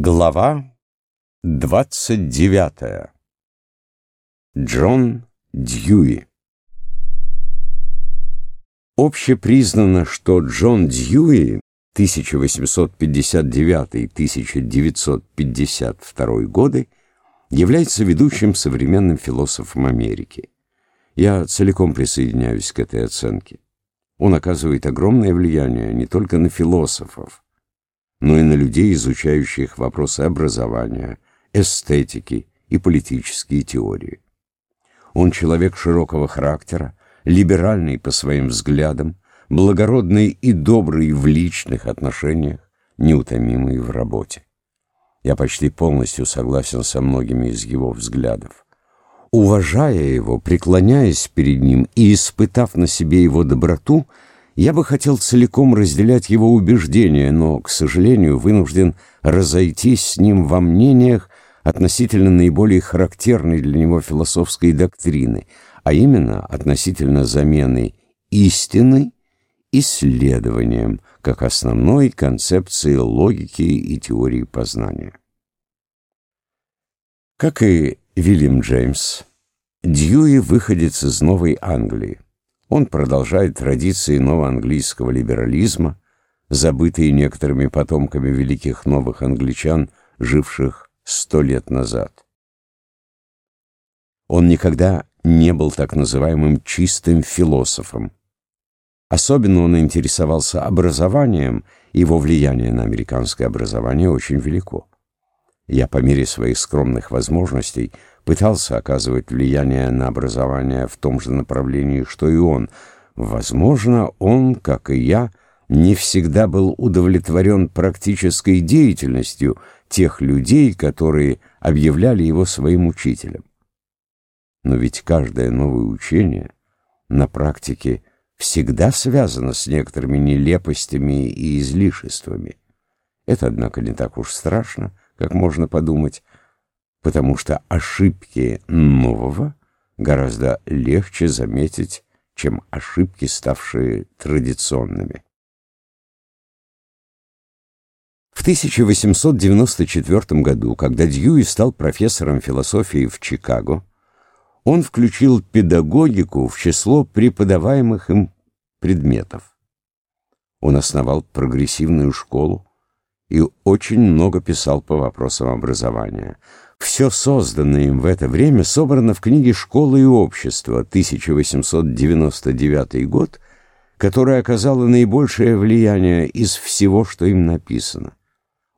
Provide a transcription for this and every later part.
Глава 29. Джон Дьюи Общепризнано, что Джон Дьюи 1859-1952 годы является ведущим современным философом Америки. Я целиком присоединяюсь к этой оценке. Он оказывает огромное влияние не только на философов, но и на людей, изучающих вопросы образования, эстетики и политические теории. Он человек широкого характера, либеральный по своим взглядам, благородный и добрый в личных отношениях, неутомимый в работе. Я почти полностью согласен со многими из его взглядов. Уважая его, преклоняясь перед ним и испытав на себе его доброту, я бы хотел целиком разделять его убеждения, но, к сожалению, вынужден разойтись с ним во мнениях относительно наиболее характерной для него философской доктрины, а именно относительно замены истины исследованием как основной концепции логики и теории познания. Как и Вильям Джеймс, Дьюи выходец из Новой Англии. Он продолжает традиции новоанглийского либерализма, забытые некоторыми потомками великих новых англичан, живших сто лет назад. Он никогда не был так называемым чистым философом. Особенно он интересовался образованием, его влияние на американское образование очень велико. Я по мере своих скромных возможностей пытался оказывать влияние на образование в том же направлении, что и он. Возможно, он, как и я, не всегда был удовлетворен практической деятельностью тех людей, которые объявляли его своим учителем. Но ведь каждое новое учение на практике всегда связано с некоторыми нелепостями и излишествами. Это, однако, не так уж страшно, как можно подумать, потому что ошибки нового гораздо легче заметить, чем ошибки, ставшие традиционными. В 1894 году, когда Дьюи стал профессором философии в Чикаго, он включил педагогику в число преподаваемых им предметов. Он основал прогрессивную школу и очень много писал по вопросам образования – все созданное им в это время собрано в книге «Школа и общество» 1899 год, которая оказала наибольшее влияние из всего, что им написано.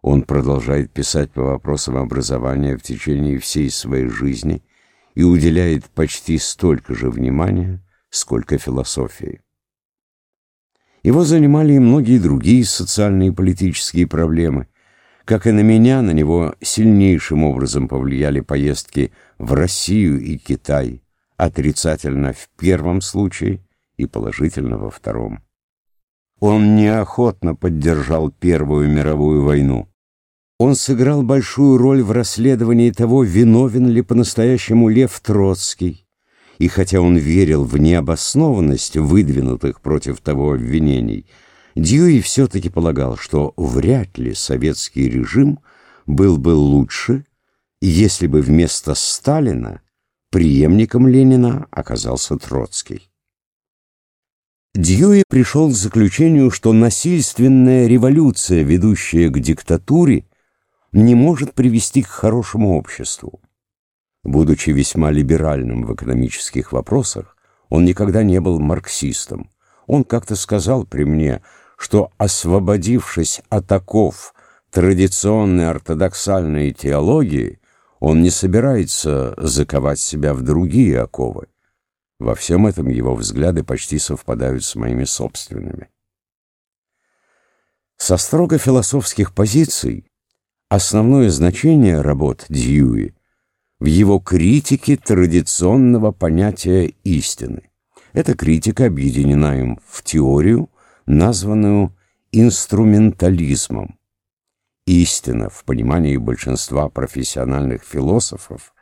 Он продолжает писать по вопросам образования в течение всей своей жизни и уделяет почти столько же внимания, сколько философии. Его занимали и многие другие социальные и политические проблемы – как и на меня, на него сильнейшим образом повлияли поездки в Россию и Китай, отрицательно в первом случае и положительно во втором. Он неохотно поддержал Первую мировую войну. Он сыграл большую роль в расследовании того, виновен ли по-настоящему Лев Троцкий. И хотя он верил в необоснованность выдвинутых против того обвинений, Дьюи все-таки полагал, что вряд ли советский режим был бы лучше, если бы вместо Сталина преемником Ленина оказался Троцкий. Дьюи пришел к заключению, что насильственная революция, ведущая к диктатуре, не может привести к хорошему обществу. Будучи весьма либеральным в экономических вопросах, он никогда не был марксистом. Он как-то сказал при мне, что, освободившись от оков традиционной ортодоксальной теологии, он не собирается заковать себя в другие оковы. Во всем этом его взгляды почти совпадают с моими собственными. Со строго философских позиций основное значение работ Дьюи в его критике традиционного понятия истины. Эта критика объединена им в теорию, названную инструментализмом. Истина в понимании большинства профессиональных философов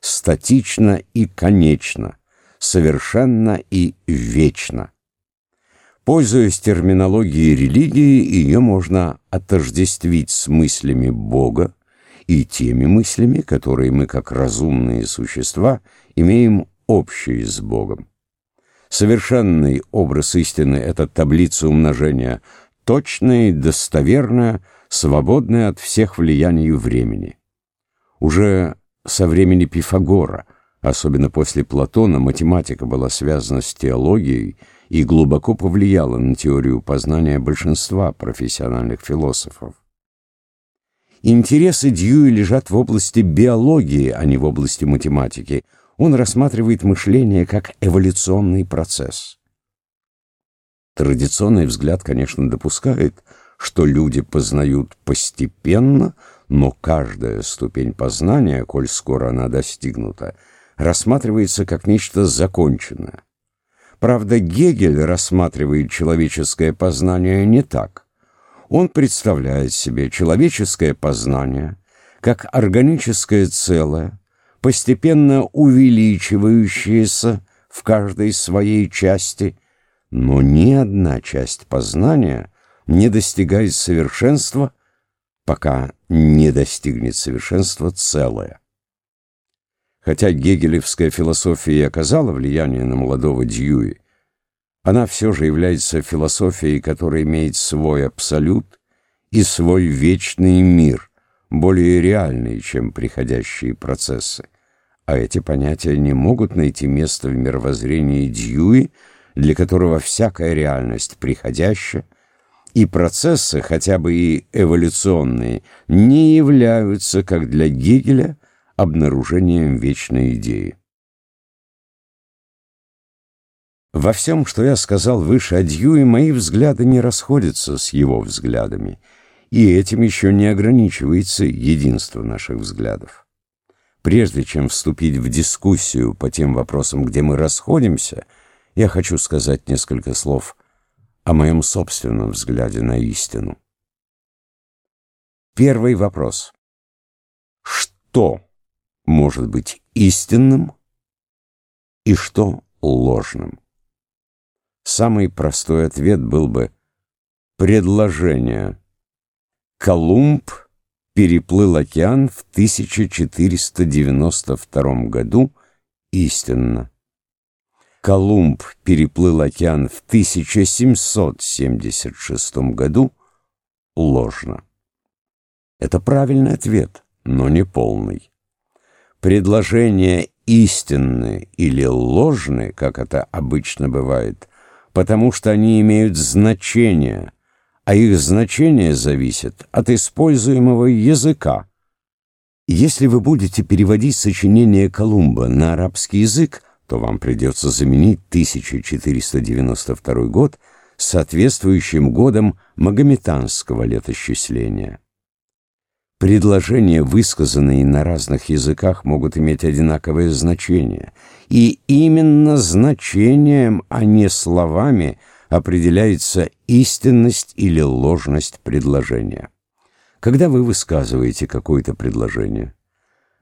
статична и конечна, совершенна и вечна. Пользуясь терминологией религии, ее можно отождествить с мыслями Бога, и теми мыслями, которые мы, как разумные существа, имеем общие с Богом. Совершенный образ истины — это таблица умножения, точная и достоверная, свободная от всех влияний времени. Уже со времени Пифагора, особенно после Платона, математика была связана с теологией и глубоко повлияла на теорию познания большинства профессиональных философов. Интересы Дьюи лежат в области биологии, а не в области математики — он рассматривает мышление как эволюционный процесс. Традиционный взгляд, конечно, допускает, что люди познают постепенно, но каждая ступень познания, коль скоро она достигнута, рассматривается как нечто законченное. Правда, Гегель рассматривает человеческое познание не так. Он представляет себе человеческое познание как органическое целое, постепенно увеличивающееся в каждой своей части, но ни одна часть познания не достигает совершенства, пока не достигнет совершенства целое. Хотя гегелевская философия и оказала влияние на молодого Дьюи, она все же является философией, которая имеет свой абсолют и свой вечный мир, более реальные, чем приходящие процессы. А эти понятия не могут найти место в мировоззрении Дьюи, для которого всякая реальность приходящая, и процессы, хотя бы и эволюционные, не являются, как для Гегеля, обнаружением вечной идеи. Во всем, что я сказал выше о Дьюи, мои взгляды не расходятся с его взглядами — и этим еще не ограничивается единство наших взглядов. Прежде чем вступить в дискуссию по тем вопросам, где мы расходимся, я хочу сказать несколько слов о моем собственном взгляде на истину. Первый вопрос. Что может быть истинным и что ложным? Самый простой ответ был бы предложение Колумб переплыл океан в 1492 году истинно. Колумб переплыл океан в 1776 году ложно. Это правильный ответ, но не полный. Предложения истинны или ложны, как это обычно бывает, потому что они имеют значение – а их значение зависит от используемого языка. Если вы будете переводить сочинение Колумба на арабский язык, то вам придется заменить 1492 год соответствующим годом магометанского летосчисления. Предложения, высказанные на разных языках, могут иметь одинаковое значение, и именно значением, а не словами – определяется истинность или ложность предложения. Когда вы высказываете какое-то предложение,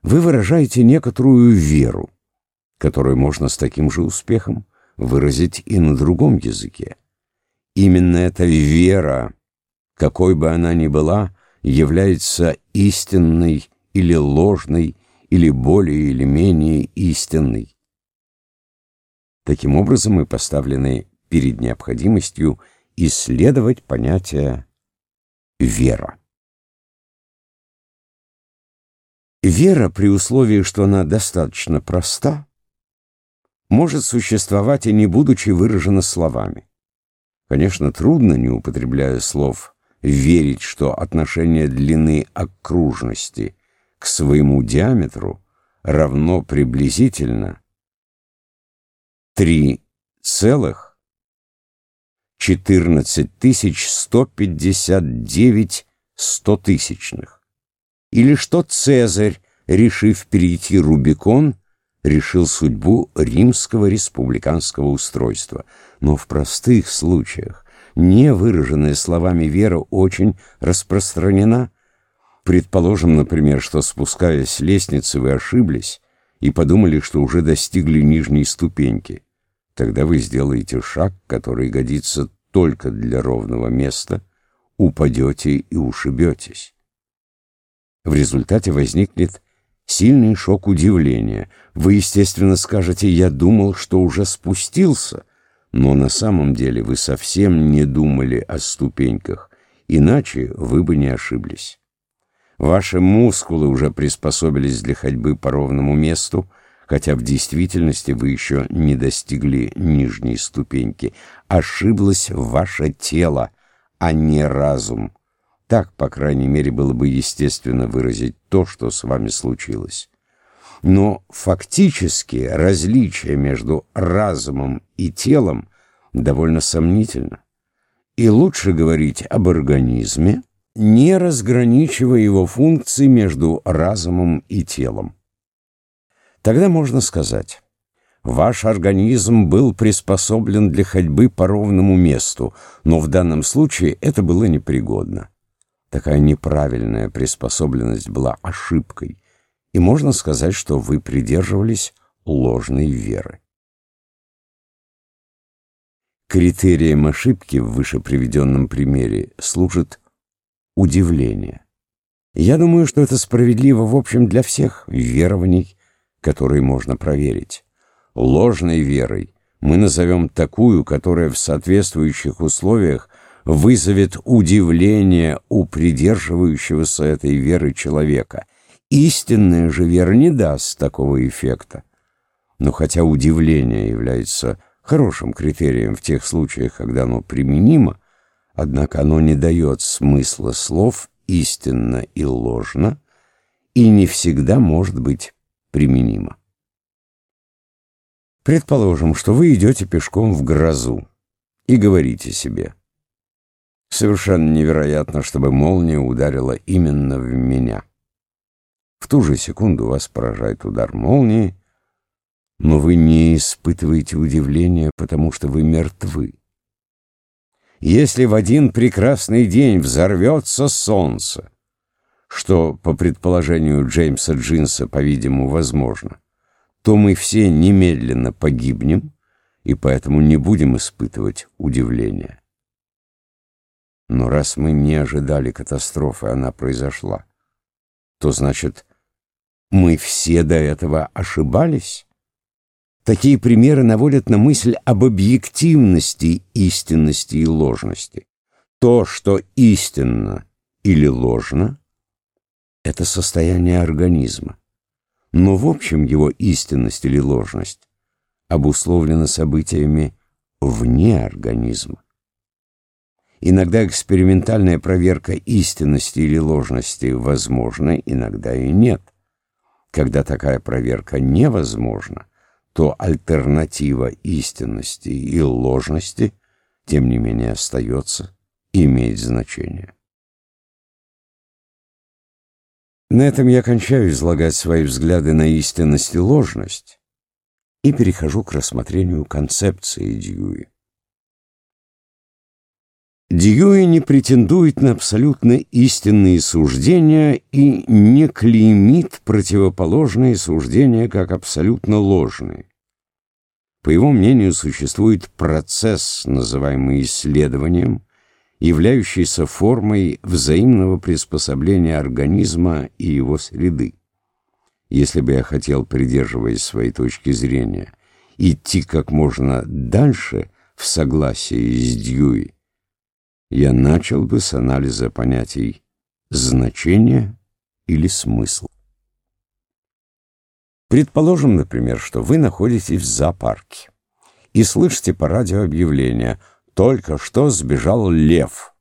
вы выражаете некоторую веру, которую можно с таким же успехом выразить и на другом языке. Именно эта вера, какой бы она ни была, является истинной или ложной, или более или менее истинной. Таким образом, мы поставлены перед необходимостью исследовать понятие «вера». Вера, при условии, что она достаточно проста, может существовать и не будучи выражена словами. Конечно, трудно, не употребляя слов, верить, что отношение длины окружности к своему диаметру равно приблизительно 3 целых 14 159 стотысячных. Или что Цезарь, решив перейти Рубикон, решил судьбу римского республиканского устройства. Но в простых случаях, не выраженная словами вера, очень распространена. Предположим, например, что, спускаясь с лестницы, вы ошиблись и подумали, что уже достигли нижней ступеньки. Тогда вы сделаете шаг, который годится только для ровного места, упадете и ушибетесь. В результате возникнет сильный шок удивления. Вы, естественно, скажете, я думал, что уже спустился, но на самом деле вы совсем не думали о ступеньках, иначе вы бы не ошиблись. Ваши мускулы уже приспособились для ходьбы по ровному месту, хотя в действительности вы еще не достигли нижней ступеньки. Ошиблось ваше тело, а не разум. Так, по крайней мере, было бы естественно выразить то, что с вами случилось. Но фактически различие между разумом и телом довольно сомнительно. И лучше говорить об организме, не разграничивая его функции между разумом и телом. Тогда можно сказать, ваш организм был приспособлен для ходьбы по ровному месту, но в данном случае это было непригодно. Такая неправильная приспособленность была ошибкой, и можно сказать, что вы придерживались ложной веры. Критерием ошибки в выше приведенном примере служит удивление. Я думаю, что это справедливо в общем для всех верований, которые можно проверить. Ложной верой мы назовем такую, которая в соответствующих условиях вызовет удивление у придерживающегося этой веры человека. Истинная же вера не даст такого эффекта. Но хотя удивление является хорошим критерием в тех случаях, когда оно применимо, однако оно не дает смысла слов истинно и ложно и не всегда может быть применимо. Предположим, что вы идете пешком в грозу и говорите себе – Совершенно невероятно, чтобы молния ударила именно в меня. В ту же секунду вас поражает удар молнии, но вы не испытываете удивления, потому что вы мертвы. Если в один прекрасный день взорвется солнце, что, по предположению Джеймса Джинса, по-видимому, возможно, то мы все немедленно погибнем и поэтому не будем испытывать удивления. Но раз мы не ожидали катастрофы, она произошла, то значит, мы все до этого ошибались? Такие примеры наводят на мысль об объективности истинности и ложности. То, что истинно или ложно, это состояние организма. Но в общем его истинность или ложность обусловлена событиями вне организма. Иногда экспериментальная проверка истинности или ложности возможна, иногда и нет. Когда такая проверка невозможна, то альтернатива истинности и ложности, тем не менее, остается и имеет значение. На этом я кончаю излагать свои взгляды на истинность и ложность и перехожу к рассмотрению концепции Дьюи. Дьюи не претендует на абсолютно истинные суждения и не клеймит противоположные суждения как абсолютно ложные. По его мнению, существует процесс, называемый исследованием, являющийся формой взаимного приспособления организма и его среды. Если бы я хотел, придерживаясь своей точки зрения, идти как можно дальше в согласии с Дьюи, я начал бы с анализа понятий значения или смысл. Предположим, например, что вы находитесь в зоопарке и слышите по радио объявление «Только что сбежал лев».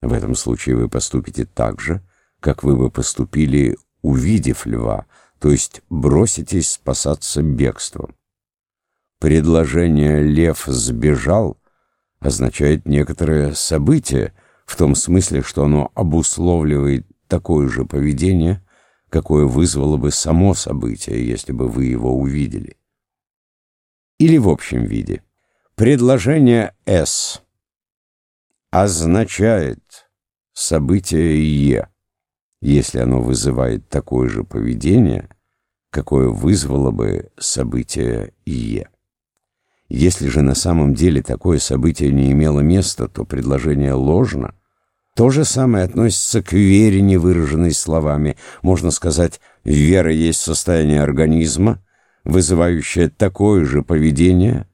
В этом случае вы поступите так же, как вы бы поступили, увидев льва, то есть броситесь спасаться бегством. Предложение «лев сбежал» означает некоторое событие, в том смысле, что оно обусловливает такое же поведение, какое вызвало бы само событие, если бы вы его увидели. Или в общем виде. Предложение «С» означает событие «Е», если оно вызывает такое же поведение, какое вызвало бы событие «Е». Если же на самом деле такое событие не имело места, то предложение ложно, То же самое относится к вере, не выраженной словами. Можно сказать, вера есть состояние организма, вызывающее такое же поведение,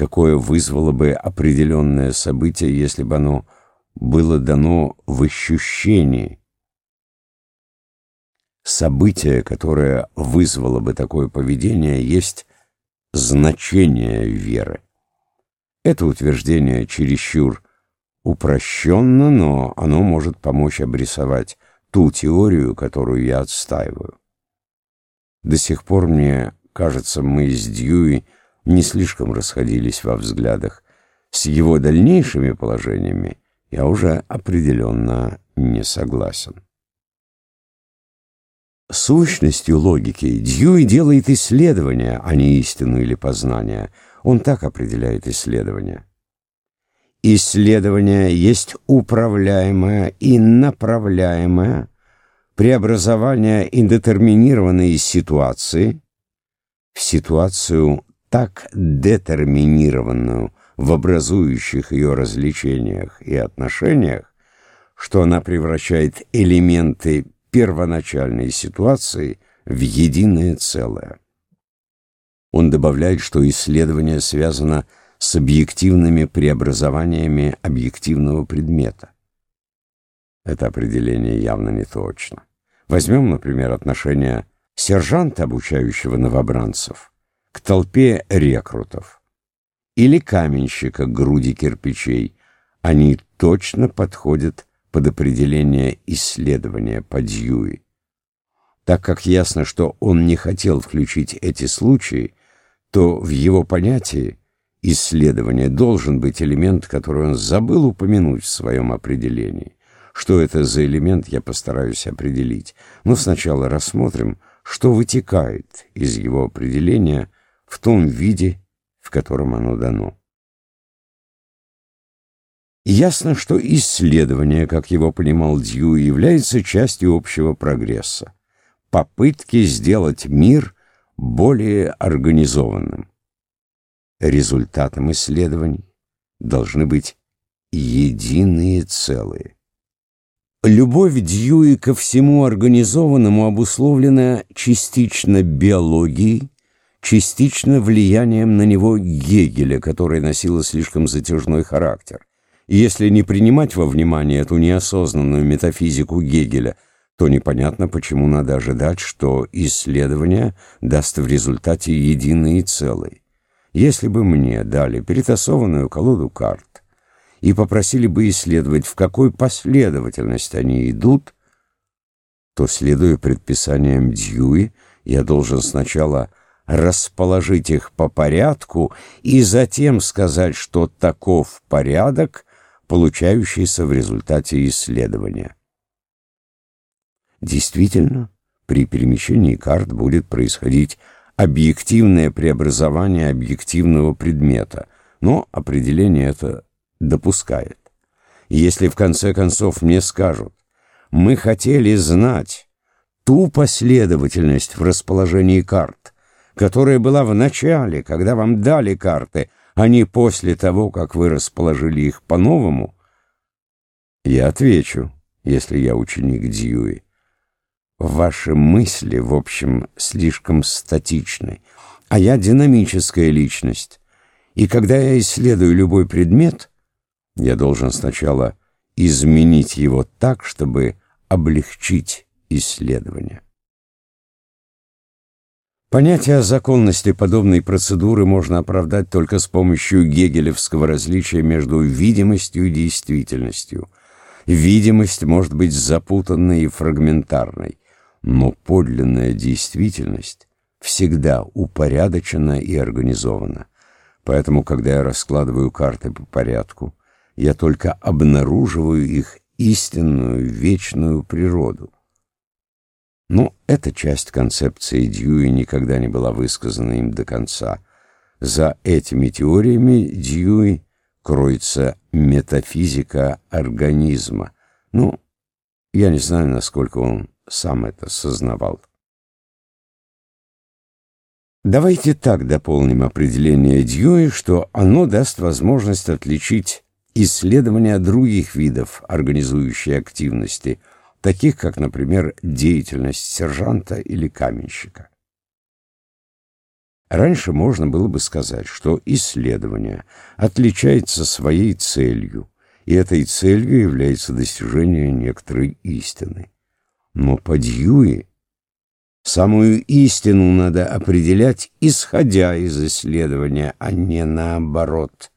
какое вызвало бы определенное событие, если бы оно было дано в ощущении. Событие, которое вызвало бы такое поведение, есть значение веры. Это утверждение чересчур упрощенно, но оно может помочь обрисовать ту теорию, которую я отстаиваю. До сих пор мне кажется, мы с Дьюи не слишком расходились во взглядах. С его дальнейшими положениями я уже определенно не согласен. Сущностью логики Дьюи делает исследование, а не истину или познание. Он так определяет исследование. Исследование есть управляемое и направляемое преобразование индетерминированной ситуации в ситуацию так детерминированную в образующих ее развлечениях и отношениях, что она превращает элементы первоначальной ситуации в единое целое. Он добавляет, что исследование связано с объективными преобразованиями объективного предмета. Это определение явно не точно. Возьмем, например, отношение сержанта, обучающего новобранцев, к толпе рекрутов. Или каменщика груди кирпичей. Они точно подходят под определение исследования по Дьюи. Так как ясно, что он не хотел включить эти случаи, то в его понятии исследования должен быть элемент, который он забыл упомянуть в своем определении. Что это за элемент, я постараюсь определить. Но сначала рассмотрим, что вытекает из его определения в том виде, в котором оно дано. Ясно, что исследование, как его понимал Дью, является частью общего прогресса, попытки сделать мир более организованным. Результатом исследований должны быть единые целые. Любовь Дьюи ко всему организованному обусловлена частично биологией, частично влиянием на него Гегеля, которое носило слишком затяжной характер. И если не принимать во внимание эту неосознанную метафизику Гегеля, то непонятно, почему надо ожидать, что исследование даст в результате единые целые. Если бы мне дали перетасованную колоду карт, и попросили бы исследовать, в какой последовательности они идут, то, следуя предписаниям Дьюи, я должен сначала расположить их по порядку и затем сказать, что таков порядок, получающийся в результате исследования. Действительно, при перемещении карт будет происходить объективное преобразование объективного предмета, но определение это допускает. Если в конце концов мне скажут, мы хотели знать ту последовательность в расположении карт, которая была в начале, когда вам дали карты, а не после того, как вы расположили их по-новому, я отвечу, если я ученик Дьюи. Ваши мысли, в общем, слишком статичны, а я динамическая личность. И когда я исследую любой предмет, я должен сначала изменить его так, чтобы облегчить исследование. Понятие о законности подобной процедуры можно оправдать только с помощью гегелевского различия между видимостью и действительностью. Видимость может быть запутанной и фрагментарной, но подлинная действительность всегда упорядочена и организована. Поэтому, когда я раскладываю карты по порядку, я только обнаруживаю их истинную вечную природу. Но эта часть концепции Дьюи никогда не была высказана им до конца. За этими теориями Дьюи кроется метафизика организма. Ну, я не знаю, насколько он сам это сознавал. Давайте так дополним определение Дьюи, что оно даст возможность отличить исследования других видов организующей активности, таких как, например, деятельность сержанта или каменщика. Раньше можно было бы сказать, что исследование отличается своей целью, и этой целью является достижение некоторой истины. Но по Дьюи самую истину надо определять, исходя из исследования, а не наоборот.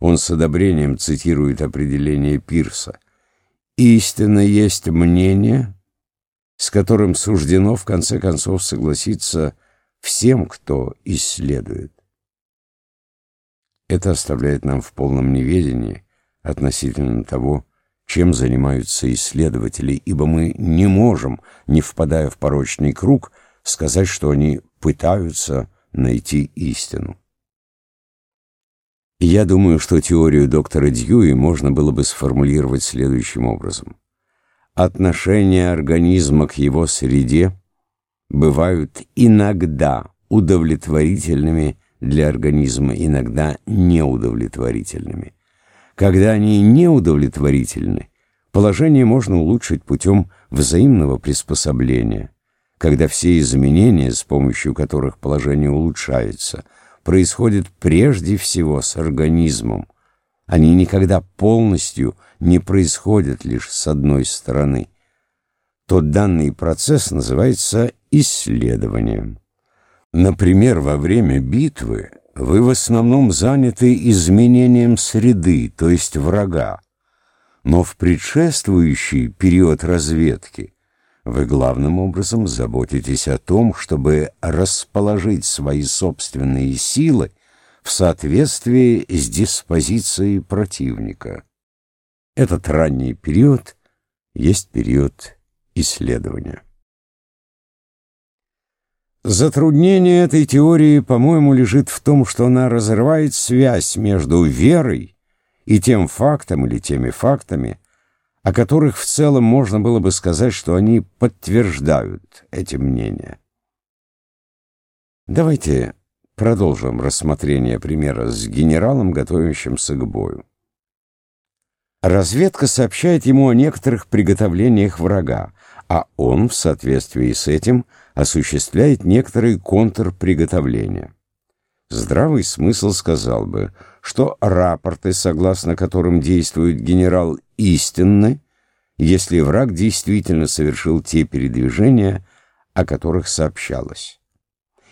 Он с одобрением цитирует определение Пирса. «Истина есть мнение, с которым суждено в конце концов согласиться всем, кто исследует. Это оставляет нам в полном неведении относительно того, чем занимаются исследователи, ибо мы не можем, не впадая в порочный круг, сказать, что они пытаются найти истину. Я думаю, что теорию доктора Дьюи можно было бы сформулировать следующим образом. Отношение организма к его среде бывают иногда удовлетворительными для организма, иногда неудовлетворительными. Когда они неудовлетворительны, положение можно улучшить путем взаимного приспособления. Когда все изменения, с помощью которых положение улучшается, происходят прежде всего с организмом, они никогда полностью не происходят лишь с одной стороны, то данный процесс называется исследованием. Например, во время битвы вы в основном заняты изменением среды, то есть врага, но в предшествующий период разведки вы главным образом заботитесь о том, чтобы расположить свои собственные силы в соответствии с диспозицией противника. Этот ранний период есть период исследования. Затруднение этой теории, по-моему, лежит в том, что она разрывает связь между верой и тем фактом или теми фактами, о которых в целом можно было бы сказать, что они подтверждают эти мнения. Давайте продолжим рассмотрение примера с генералом, готовящимся к бою. Разведка сообщает ему о некоторых приготовлениях врага, а он в соответствии с этим осуществляет некоторые контрприготовления. Здравый смысл сказал бы, что рапорты, согласно которым действует генерал, истинны, если враг действительно совершил те передвижения, о которых сообщалось.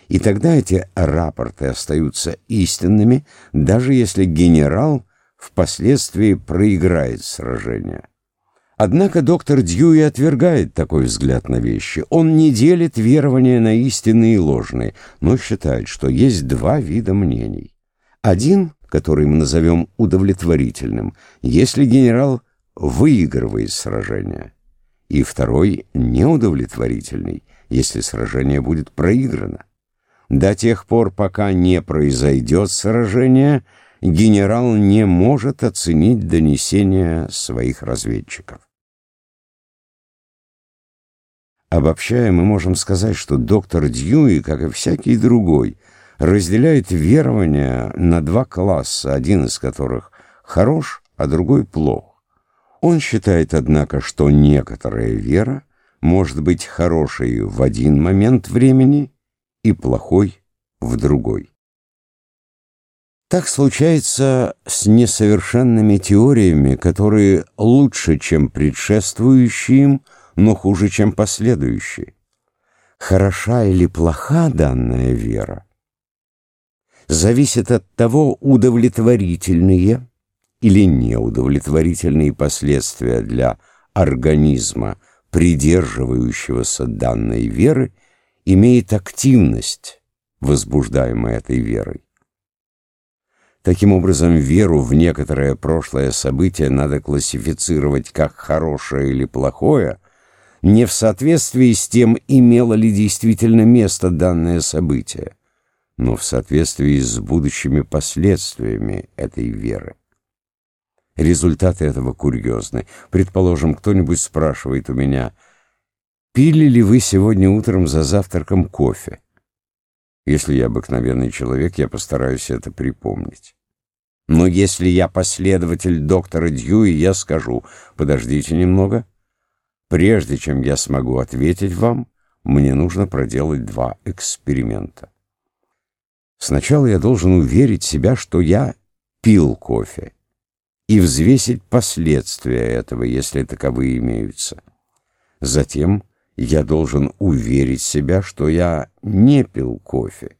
И тогда эти рапорты остаются истинными, даже если генерал впоследствии проиграет сражение. Однако доктор Дьюи отвергает такой взгляд на вещи. Он не делит верования на истинные и ложные, но считает, что есть два вида мнений. Один, который мы назовем удовлетворительным, если генерал выигрывает сражение, и второй неудовлетворительный, если сражение будет проиграно. До тех пор, пока не произойдет сражение, генерал не может оценить донесения своих разведчиков. Обобщая, мы можем сказать, что доктор Дьюи, как и всякий другой, разделяет верования на два класса, один из которых хорош, а другой плох. Он считает, однако, что некоторая вера может быть хорошей в один момент времени и плохой в другой. Так случается с несовершенными теориями, которые лучше, чем предшествующие им, но хуже, чем последующие. Хороша или плоха данная вера, зависит от того, удовлетворительные или неудовлетворительные последствия для организма, придерживающегося данной веры, имеет активность, возбуждаемая этой верой. Таким образом, веру в некоторое прошлое событие надо классифицировать как хорошее или плохое, не в соответствии с тем, имело ли действительно место данное событие, но в соответствии с будущими последствиями этой веры. Результаты этого курьезны. Предположим, кто-нибудь спрашивает у меня, пили ли вы сегодня утром за завтраком кофе? Если я обыкновенный человек, я постараюсь это припомнить. Но если я последователь доктора Дьюи, я скажу, подождите немного. Прежде чем я смогу ответить вам, мне нужно проделать два эксперимента. Сначала я должен уверить себя, что я пил кофе, и взвесить последствия этого, если таковые имеются. Затем я должен уверить себя, что я не пил кофе,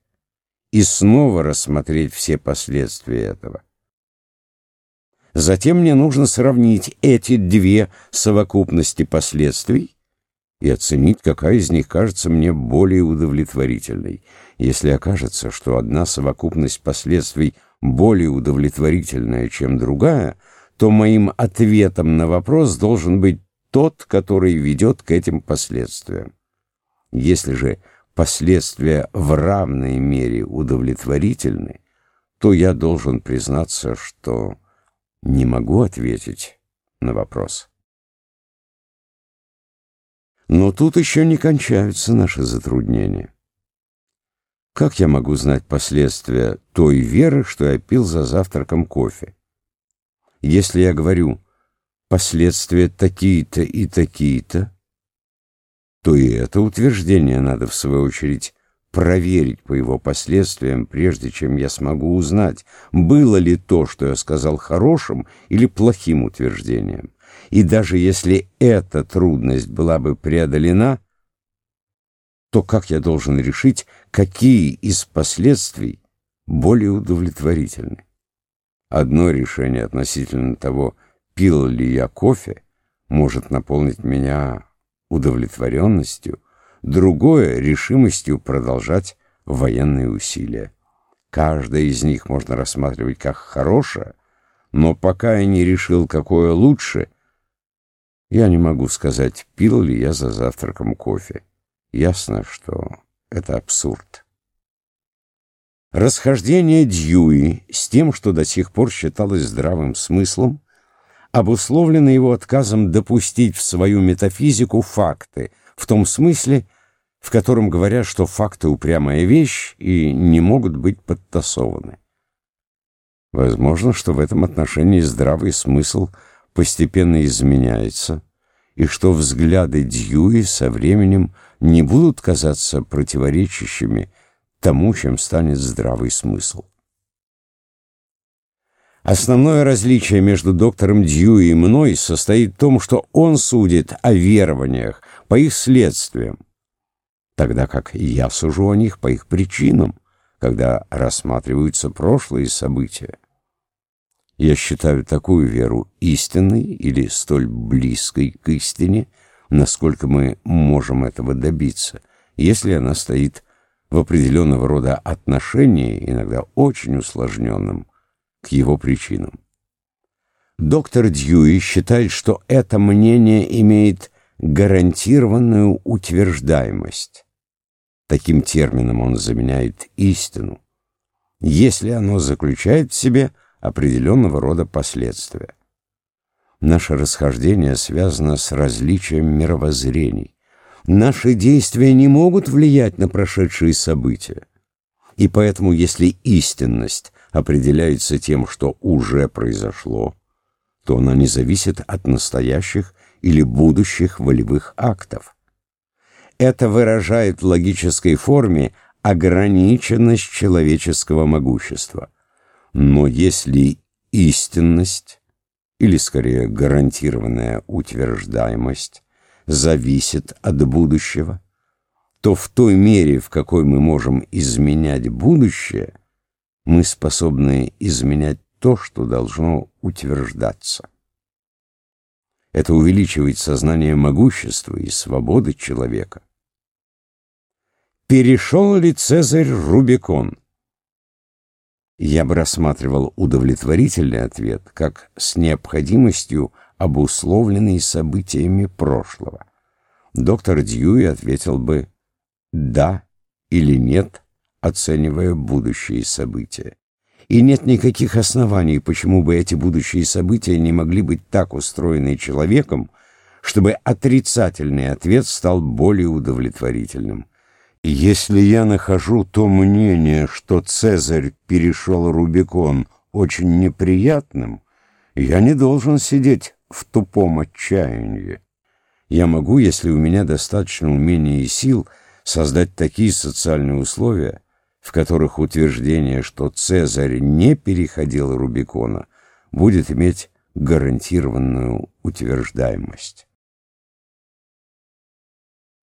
и снова рассмотреть все последствия этого. Затем мне нужно сравнить эти две совокупности последствий и оценить, какая из них кажется мне более удовлетворительной. Если окажется, что одна совокупность последствий более удовлетворительная, чем другая, то моим ответом на вопрос должен быть тот, который ведет к этим последствиям. Если же последствия в равной мере удовлетворительны, то я должен признаться, что не могу ответить на вопрос. Но тут еще не кончаются наши затруднения. Как я могу знать последствия той веры, что я пил за завтраком кофе? Если я говорю «последствия такие-то и такие-то», то и это утверждение надо, в свою очередь, проверить по его последствиям, прежде чем я смогу узнать, было ли то, что я сказал, хорошим или плохим утверждением. И даже если эта трудность была бы преодолена, то как я должен решить, какие из последствий более удовлетворительны? Одно решение относительно того, пил ли я кофе, может наполнить меня удовлетворенностью, другое — решимостью продолжать военные усилия. Каждое из них можно рассматривать как хорошее, но пока я не решил, какое лучше, я не могу сказать, пил ли я за завтраком кофе. Ясно, что это абсурд. Расхождение Дьюи с тем, что до сих пор считалось здравым смыслом, обусловлено его отказом допустить в свою метафизику факты, в том смысле, в котором говорят, что факты — упрямая вещь и не могут быть подтасованы. Возможно, что в этом отношении здравый смысл постепенно изменяется, и что взгляды Дьюи со временем не будут казаться противоречащими тому, чем станет здравый смысл. Основное различие между доктором Дьюи и мной состоит в том, что он судит о верованиях по их следствиям, тогда как я сужу о них по их причинам, когда рассматриваются прошлые события. Я считаю такую веру истинной или столь близкой к истине, насколько мы можем этого добиться, если она стоит в определенного рода отношении, иногда очень усложненном, к его причинам. Доктор Дьюи считает, что это мнение имеет гарантированную утверждаемость. Таким термином он заменяет истину, если оно заключает в себе определенного рода последствия. Наше расхождение связано с различием мировоззрений. Наши действия не могут влиять на прошедшие события. И поэтому, если истинность определяется тем, что уже произошло, то она не зависит от настоящих или будущих волевых актов. Это выражает в логической форме ограниченность человеческого могущества. Но если истинность, или скорее гарантированная утверждаемость, зависит от будущего, то в той мере, в какой мы можем изменять будущее, мы способны изменять то, что должно утверждаться. Это увеличивает сознание могущества и свободы человека. Перешел ли Цезарь Рубикон? Я бы рассматривал удовлетворительный ответ как с необходимостью обусловленный событиями прошлого. Доктор Дьюи ответил бы «да» или «нет», оценивая будущие события и нет никаких оснований, почему бы эти будущие события не могли быть так устроены человеком, чтобы отрицательный ответ стал более удовлетворительным. Если я нахожу то мнение, что Цезарь перешел Рубикон очень неприятным, я не должен сидеть в тупом отчаянии. Я могу, если у меня достаточно умения и сил, создать такие социальные условия, в которых утверждение, что Цезарь не переходил Рубикона, будет иметь гарантированную утверждаемость.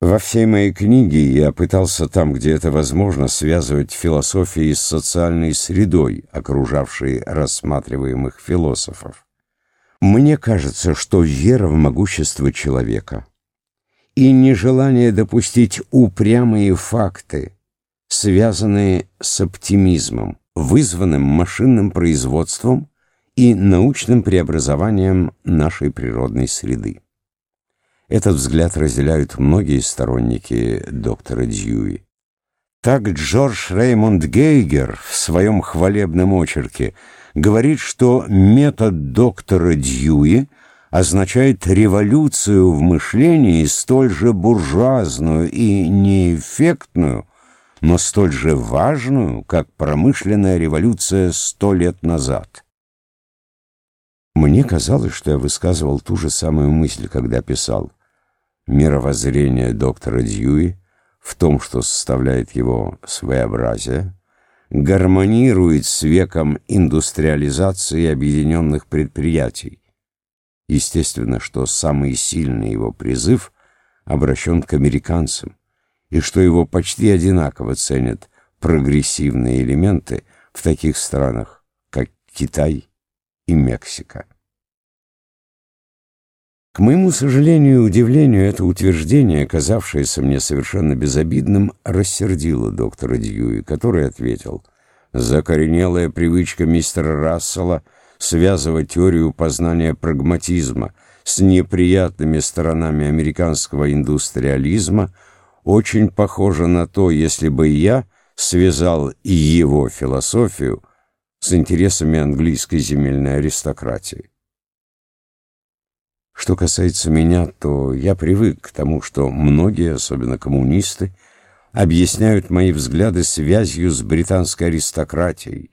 Во всей моей книге я пытался там, где это возможно, связывать философии с социальной средой, окружавшей рассматриваемых философов. Мне кажется, что вера в могущество человека и нежелание допустить упрямые факты, связанные с оптимизмом, вызванным машинным производством и научным преобразованием нашей природной среды. Этот взгляд разделяют многие сторонники доктора Дьюи. Так Джордж Реймонд Гейгер в своем хвалебном очерке говорит, что метод доктора Дьюи означает революцию в мышлении столь же буржуазную и неэффектную, но столь же важную, как промышленная революция сто лет назад. Мне казалось, что я высказывал ту же самую мысль, когда писал мировоззрение доктора Дьюи в том, что составляет его своеобразие, гармонирует с веком индустриализации объединенных предприятий. Естественно, что самый сильный его призыв обращен к американцам, и что его почти одинаково ценят прогрессивные элементы в таких странах, как Китай и Мексика. К моему сожалению и удивлению, это утверждение, казавшееся мне совершенно безобидным, рассердило доктора Дьюи, который ответил, «Закоренелая привычка мистера Рассела связывать теорию познания прагматизма с неприятными сторонами американского индустриализма очень похожа на то, если бы я связал и его философию с интересами английской земельной аристократии. Что касается меня, то я привык к тому, что многие, особенно коммунисты, объясняют мои взгляды связью с британской аристократией,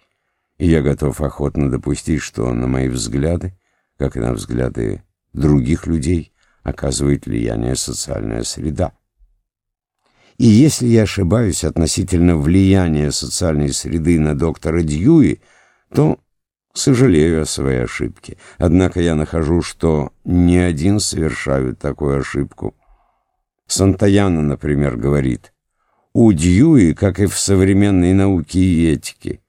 и я готов охотно допустить, что на мои взгляды, как и на взгляды других людей, оказывает влияние социальная среда. И если я ошибаюсь относительно влияния социальной среды на доктора Дьюи, то Сожалею о своей ошибке. Однако я нахожу, что не один совершают такую ошибку. Сантаяна, например, говорит, у Дьюи, как и в современной науке и этике,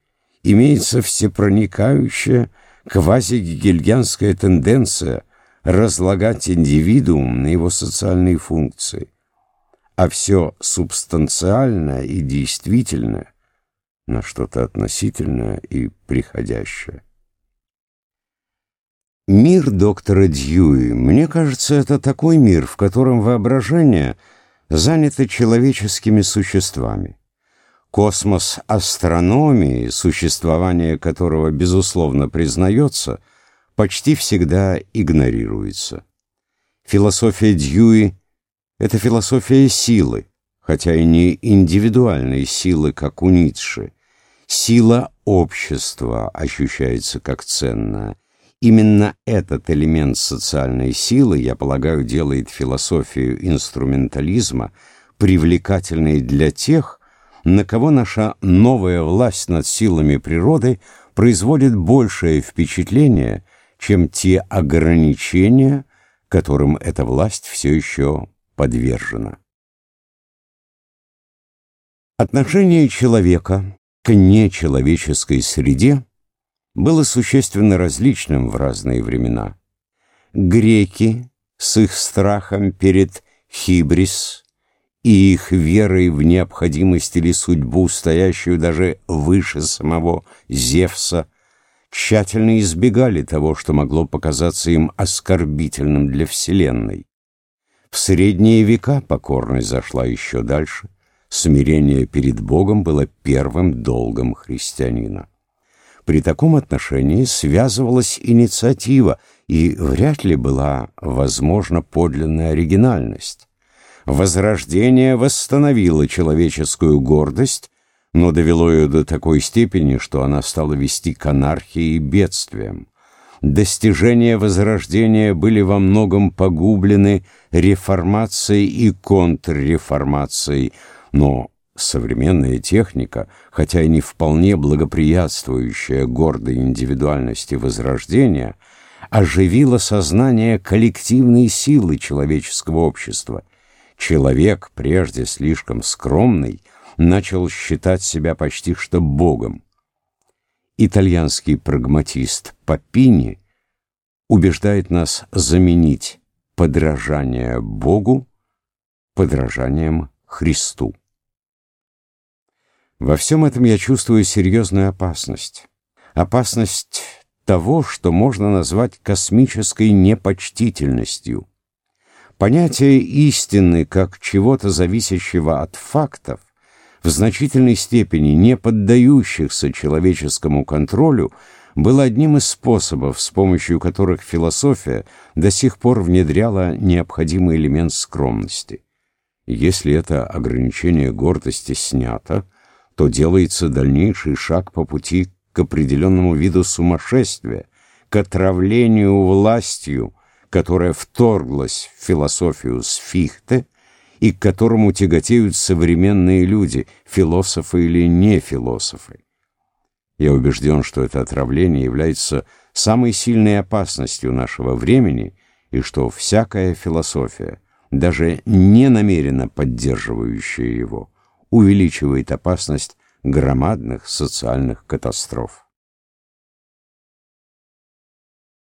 имеется всепроникающая квазигегельянская тенденция разлагать индивидуум на его социальные функции, а все субстанциальное и действительное на что-то относительное и приходящее. Мир доктора Дьюи, мне кажется, это такой мир, в котором воображение занято человеческими существами. Космос астрономии, существование которого, безусловно, признается, почти всегда игнорируется. Философия Дьюи — это философия силы, хотя и не индивидуальной силы, как у Ницше. Сила общества ощущается как ценная, Именно этот элемент социальной силы, я полагаю, делает философию инструментализма привлекательной для тех, на кого наша новая власть над силами природы производит большее впечатление, чем те ограничения, которым эта власть все еще подвержена. Отношение человека к нечеловеческой среде было существенно различным в разные времена. Греки с их страхом перед хибрис и их верой в необходимость или судьбу, стоящую даже выше самого Зевса, тщательно избегали того, что могло показаться им оскорбительным для Вселенной. В средние века покорность зашла еще дальше. Смирение перед Богом было первым долгом христианина. При таком отношении связывалась инициатива, и вряд ли была возможна подлинная оригинальность. Возрождение восстановило человеческую гордость, но довело ее до такой степени, что она стала вести к анархии и бедствиям. Достижения Возрождения были во многом погублены реформацией и контрреформацией, но современная техника, хотя и не вполне благоприятствующая гордой индивидуальности Возрождения, оживила сознание коллективной силы человеческого общества. Человек, прежде слишком скромный, начал считать себя почти что Богом итальянский прагматист Папини убеждает нас заменить подражание Богу подражанием Христу. Во всем этом я чувствую серьезную опасность. Опасность того, что можно назвать космической непочтительностью. Понятие истины как чего-то зависящего от фактов в значительной степени не поддающихся человеческому контролю, было одним из способов, с помощью которых философия до сих пор внедряла необходимый элемент скромности. Если это ограничение гордости снято, то делается дальнейший шаг по пути к определенному виду сумасшествия, к отравлению властью, которая вторглась в философию с Фихте и к которому тяготеют современные люди, философы или не философы. Я убежден, что это отравление является самой сильной опасностью нашего времени и что всякая философия, даже не намеренно поддерживающая его, увеличивает опасность громадных социальных катастроф.